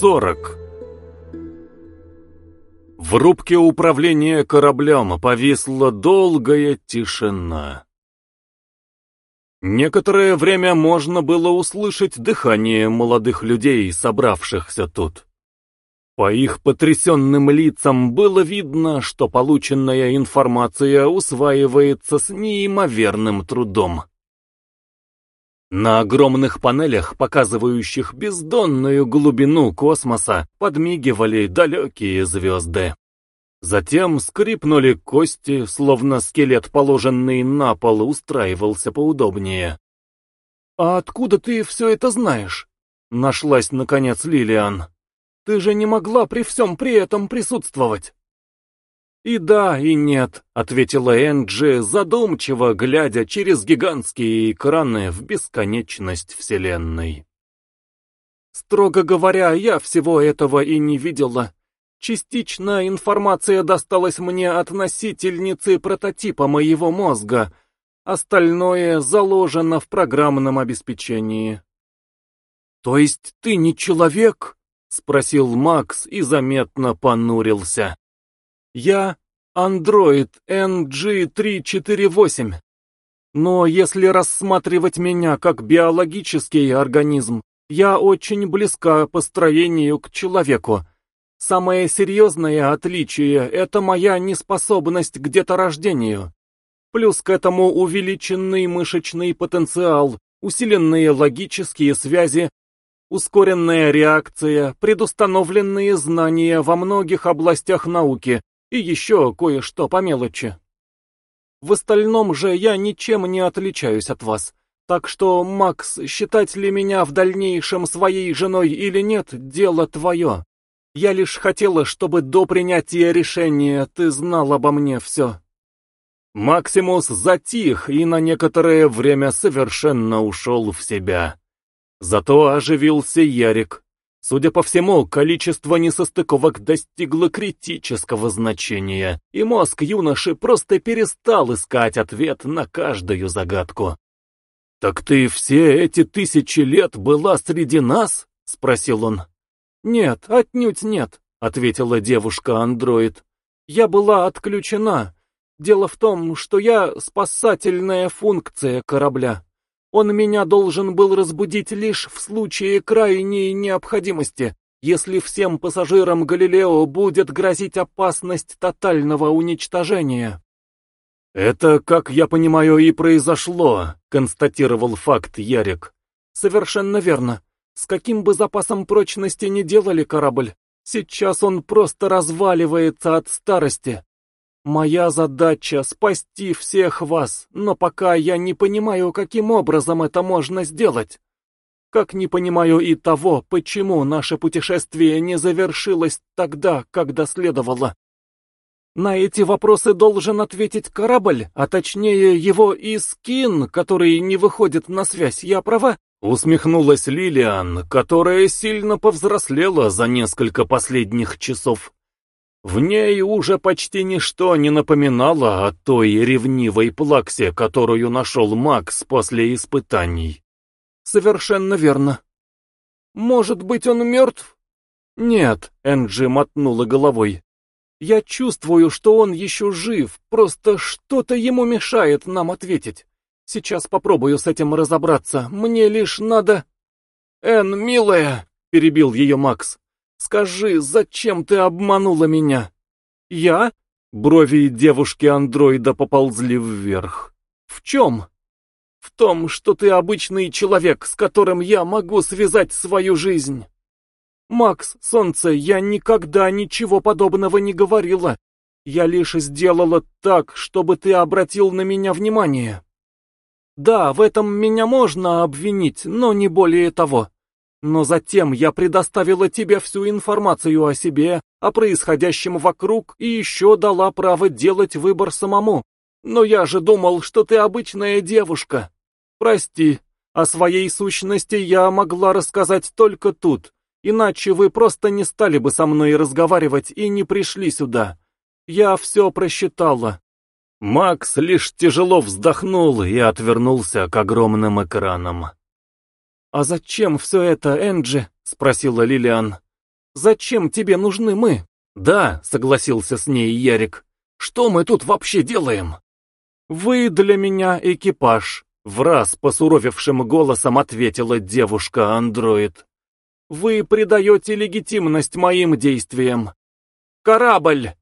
40 В рубке управления кораблем повисла долгая тишина. Некоторое время можно было услышать дыхание молодых людей, собравшихся тут. По их потрясенным лицам было видно, что полученная информация усваивается с неимоверным трудом. На огромных панелях, показывающих бездонную глубину космоса, подмигивали далекие звезды. Затем скрипнули кости, словно скелет, положенный на пол, устраивался поудобнее. «А откуда ты все это знаешь?» — нашлась, наконец, Лилиан. «Ты же не могла при всем при этом присутствовать!» «И да, и нет», — ответила Энджи, задумчиво глядя через гигантские экраны в бесконечность Вселенной. «Строго говоря, я всего этого и не видела. Частично информация досталась мне от носительницы прототипа моего мозга, остальное заложено в программном обеспечении». «То есть ты не человек?» — спросил Макс и заметно понурился. Я Android NG348. Но если рассматривать меня как биологический организм, я очень близка по строению к человеку. Самое серьезное отличие – это моя неспособность к деторождению. Плюс к этому увеличенный мышечный потенциал, усиленные логические связи, ускоренная реакция, предустановленные знания во многих областях науки, и еще кое-что по мелочи. В остальном же я ничем не отличаюсь от вас. Так что, Макс, считать ли меня в дальнейшем своей женой или нет, дело твое. Я лишь хотела, чтобы до принятия решения ты знал обо мне все. Максимус затих и на некоторое время совершенно ушел в себя. Зато оживился Ярик. Судя по всему, количество несостыковок достигло критического значения, и мозг юноши просто перестал искать ответ на каждую загадку. «Так ты все эти тысячи лет была среди нас?» — спросил он. «Нет, отнюдь нет», — ответила девушка-андроид. «Я была отключена. Дело в том, что я спасательная функция корабля». Он меня должен был разбудить лишь в случае крайней необходимости, если всем пассажирам Галилео будет грозить опасность тотального уничтожения. «Это, как я понимаю, и произошло», — констатировал факт Ярик. «Совершенно верно. С каким бы запасом прочности не делали корабль, сейчас он просто разваливается от старости. Моя задача — спасти всех вас, но пока я не понимаю, каким образом это можно сделать. Как не понимаю и того, почему наше путешествие не завершилось тогда, когда следовало. На эти вопросы должен ответить корабль, а точнее его Искин, который не выходит на связь, я права? Усмехнулась Лилиан, которая сильно повзрослела за несколько последних часов. В ней уже почти ничто не напоминало о той ревнивой плаксе, которую нашел Макс после испытаний. Совершенно верно. Может быть, он мертв? Нет, Энджи мотнула головой. Я чувствую, что он еще жив, просто что-то ему мешает нам ответить. Сейчас попробую с этим разобраться, мне лишь надо... Эн, милая, перебил ее Макс. Скажи, зачем ты обманула меня? Я? Брови девушки-андроида поползли вверх. В чем? В том, что ты обычный человек, с которым я могу связать свою жизнь. Макс, солнце, я никогда ничего подобного не говорила. Я лишь сделала так, чтобы ты обратил на меня внимание. Да, в этом меня можно обвинить, но не более того. Но затем я предоставила тебе всю информацию о себе, о происходящем вокруг и еще дала право делать выбор самому. Но я же думал, что ты обычная девушка. Прости, о своей сущности я могла рассказать только тут, иначе вы просто не стали бы со мной разговаривать и не пришли сюда. Я все просчитала. Макс лишь тяжело вздохнул и отвернулся к огромным экранам. «А зачем все это, Энджи?» — спросила Лилиан. Зачем тебе нужны мы? Да, согласился с ней Ярик. Что мы тут вообще делаем? Вы для меня экипаж, враз посуровевшим голосом ответила девушка-андроид. Вы придаете легитимность моим действиям. Корабль!